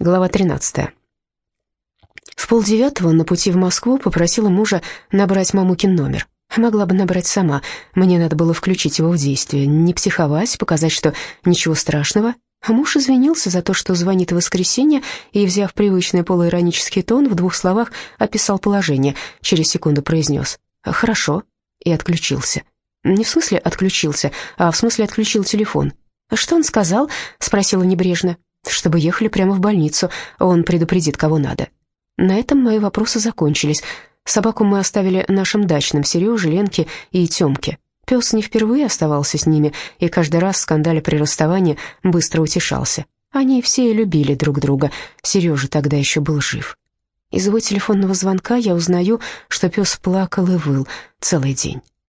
Глава 13. В полдевятого на пути в Москву попросила мужа набрать мамукин номер. Могла бы набрать сама, мне надо было включить его в действие, не психовать, показать, что ничего страшного. А муж извинился за то, что звонит в воскресенье, и, взяв привычный полуиронический тон, в двух словах описал положение, через секунду произнес «хорошо» и отключился. Не в смысле отключился, а в смысле отключил телефон. «Что он сказал?» — спросила небрежно чтобы ехали прямо в больницу, он предупредит, кого надо. На этом мои вопросы закончились. Собаку мы оставили нашим дачным, Сереже, Ленке и Тёмке. Пес не впервые оставался с ними, и каждый раз в скандале при расставании быстро утешался. Они все любили друг друга, Сережа тогда еще был жив. Из его телефонного звонка я узнаю, что пес плакал и выл целый день.